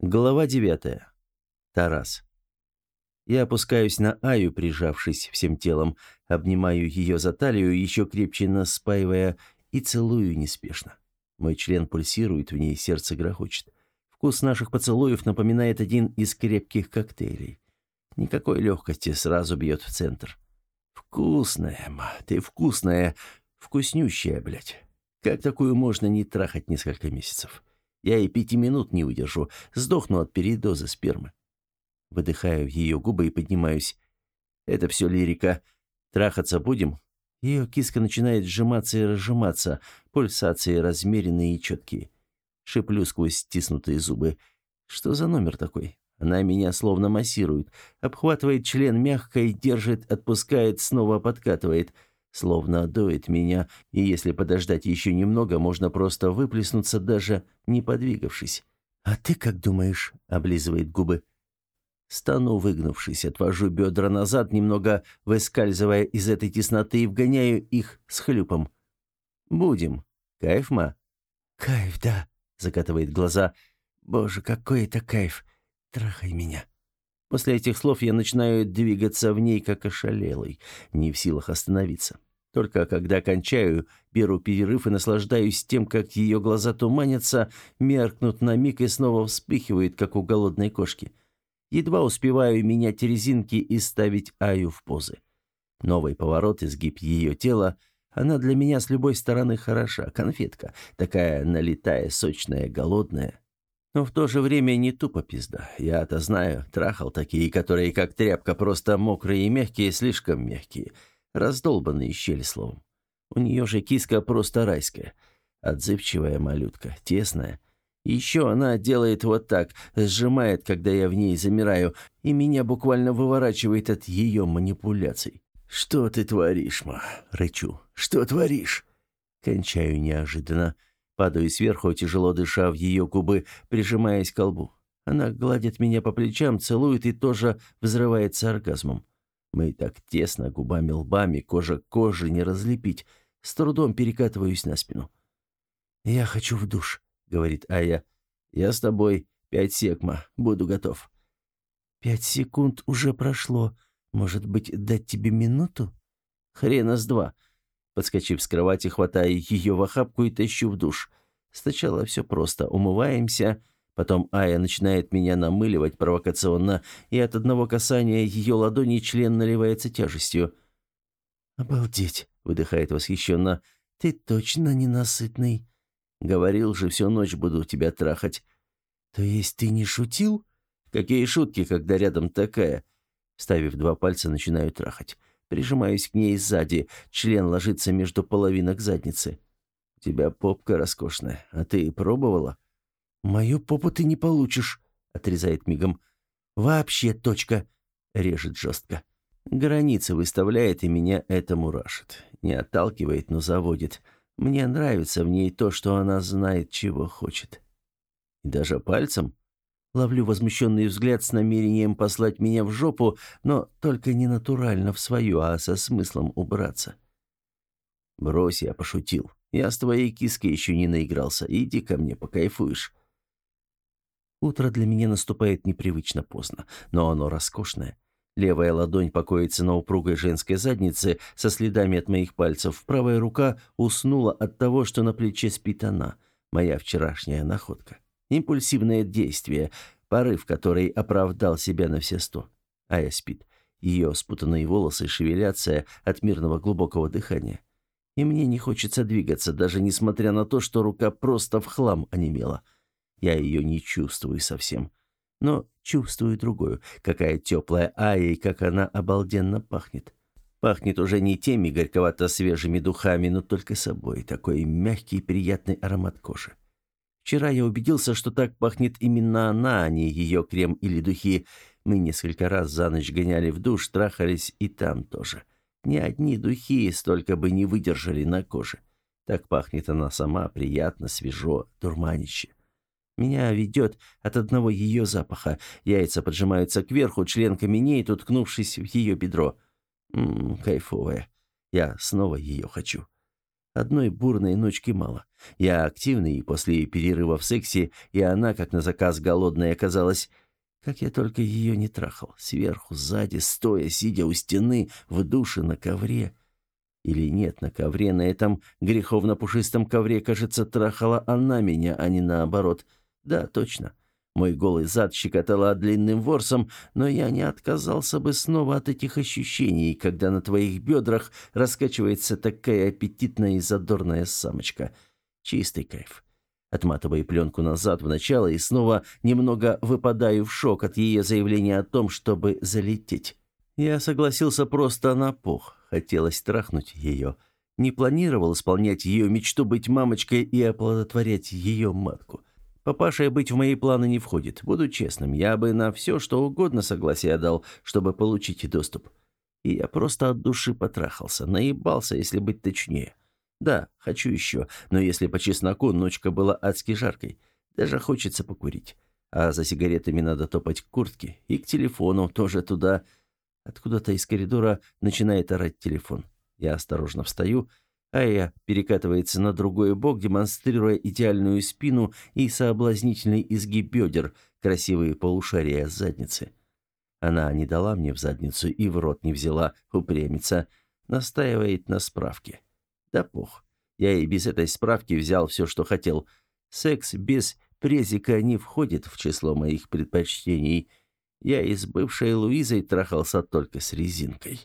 Глава 9. Тарас. Я опускаюсь на Аю, прижавшись всем телом, обнимаю ее за талию, еще крепче наспаивая, и целую неспешно. Мой член пульсирует в ней, сердце грохочет. Вкус наших поцелуев напоминает один из крепких коктейлей. Никакой легкости сразу бьет в центр. Вкусная, ма, ты вкусная, вкуснющая, блядь. Как такую можно не трахать несколько месяцев? Я и пяти минут не выдержу, сдохну от передоза спермы. Выдыхаю ее губы и поднимаюсь. Это все лирика. Трахаться будем? Ее киска начинает сжиматься и разжиматься, пульсации размеренные и четкие. Шиплю сквозь стиснутые зубы. Что за номер такой? Она меня словно массирует, обхватывает член мягко и держит, отпускает, снова подкатывает — словно дует меня, и если подождать еще немного, можно просто выплеснуться, даже не подвигавшись. «А ты как думаешь?» — облизывает губы. Стану, выгнувшись, отвожу бедра назад, немного выскальзывая из этой тесноты и вгоняю их с хлюпом. «Будем. Кайф, ма?» «Кайф, да», — закатывает глаза. «Боже, какой это кайф! Трахай меня!» После этих слов я начинаю двигаться в ней, как ошалелый, не в силах остановиться. Только когда кончаю, беру перерыв и наслаждаюсь тем, как ее глаза туманятся, меркнут на миг и снова вспыхивают, как у голодной кошки. Едва успеваю менять резинки и ставить Аю в позы. Новый поворот, изгиб ее тела. Она для меня с любой стороны хороша, конфетка. Такая налитая, сочная, голодная. Но в то же время не тупо пизда. Я-то знаю, трахал такие, которые как тряпка, просто мокрые и мягкие, слишком мягкие. Раздолбанные щели словом. У нее же киска просто райская. Отзывчивая малютка, тесная. еще она делает вот так, сжимает, когда я в ней замираю, и меня буквально выворачивает от ее манипуляций. «Что ты творишь, ма?» — рычу. «Что творишь?» Кончаю неожиданно. Падаю сверху, тяжело дыша в ее губы, прижимаясь к колбу. Она гладит меня по плечам, целует и тоже взрывается оргазмом. Мы так тесно, губами-лбами, кожа к коже не разлепить. С трудом перекатываюсь на спину. «Я хочу в душ», — говорит Ая. «Я с тобой. Пять секма. Буду готов». «Пять секунд уже прошло. Может быть, дать тебе минуту?» «Хрена с два». Подскочив с кровати, хватаю ее в охапку и тащу в душ. Сначала все просто. Умываемся, Потом Ая начинает меня намыливать провокационно, и от одного касания ее ладони член наливается тяжестью. «Обалдеть!» — выдыхает восхищенно. «Ты точно ненасытный?» «Говорил же, всю ночь буду тебя трахать». «То есть ты не шутил?» «Какие шутки, когда рядом такая?» Ставив два пальца, начинаю трахать. Прижимаюсь к ней сзади, член ложится между половинок задницы. «У тебя попка роскошная, а ты пробовала?» «Мою попу ты не получишь», — отрезает мигом. «Вообще точка», — режет жестко. Границы выставляет, и меня это мурашит. Не отталкивает, но заводит. Мне нравится в ней то, что она знает, чего хочет. И даже пальцем ловлю возмущенный взгляд с намерением послать меня в жопу, но только не натурально в свою, а со смыслом убраться. «Брось, я пошутил. Я с твоей киской еще не наигрался. Иди ко мне, покайфуешь». Утро для меня наступает непривычно поздно, но оно роскошное. Левая ладонь покоится на упругой женской заднице со следами от моих пальцев. Правая рука уснула от того, что на плече спит она, моя вчерашняя находка. Импульсивное действие, порыв, который оправдал себя на все сто. Ая спит. Ее спутанные волосы шевелятся от мирного глубокого дыхания. И мне не хочется двигаться, даже несмотря на то, что рука просто в хлам онемела. — я ее не чувствую совсем. Но чувствую другую. Какая теплая Ая и как она обалденно пахнет. Пахнет уже не теми горьковато-свежими духами, но только собой. Такой мягкий и приятный аромат кожи. Вчера я убедился, что так пахнет именно она, а не ее крем или духи. Мы несколько раз за ночь гоняли в душ, трахались и там тоже. Ни одни духи столько бы не выдержали на коже. Так пахнет она сама, приятно, свежо, дурманище. Меня ведет от одного ее запаха. Яйца поджимаются кверху, член каменеет, уткнувшись в ее бедро. Ммм, кайфовая. Я снова ее хочу. Одной бурной ночки мало. Я активный, и после перерыва в сексе, и она, как на заказ, голодная оказалась. Как я только ее не трахал. Сверху, сзади, стоя, сидя у стены, в душе, на ковре. Или нет, на ковре, на этом греховно-пушистом ковре, кажется, трахала она меня, а не наоборот. Да, точно. Мой голый зад щекотала длинным ворсом, но я не отказался бы снова от этих ощущений, когда на твоих бедрах раскачивается такая аппетитная и задорная самочка. Чистый кайф. Отматываю пленку назад в начало и снова немного выпадаю в шок от ее заявления о том, чтобы залететь. Я согласился просто на пух. Хотелось трахнуть ее. Не планировал исполнять ее мечту быть мамочкой и оплодотворять ее матку. Папашей быть в мои планы не входит. Буду честным, я бы на все, что угодно согласие дал, чтобы получить доступ. И я просто от души потрахался, наебался, если быть точнее. Да, хочу еще, но если по чесноку, ночка была адски жаркой. Даже хочется покурить. А за сигаретами надо топать к куртке. И к телефону тоже туда. Откуда-то из коридора начинает орать телефон. Я осторожно встаю, Ая перекатывается на другой бок, демонстрируя идеальную спину и соблазнительный изгиб бедер, красивые полушария задницы. Она не дала мне в задницу и в рот не взяла, упрямится, настаивает на справке. Да пух. Я и без этой справки взял все, что хотел. Секс без презика не входит в число моих предпочтений. Я и с бывшей Луизой трахался только с резинкой.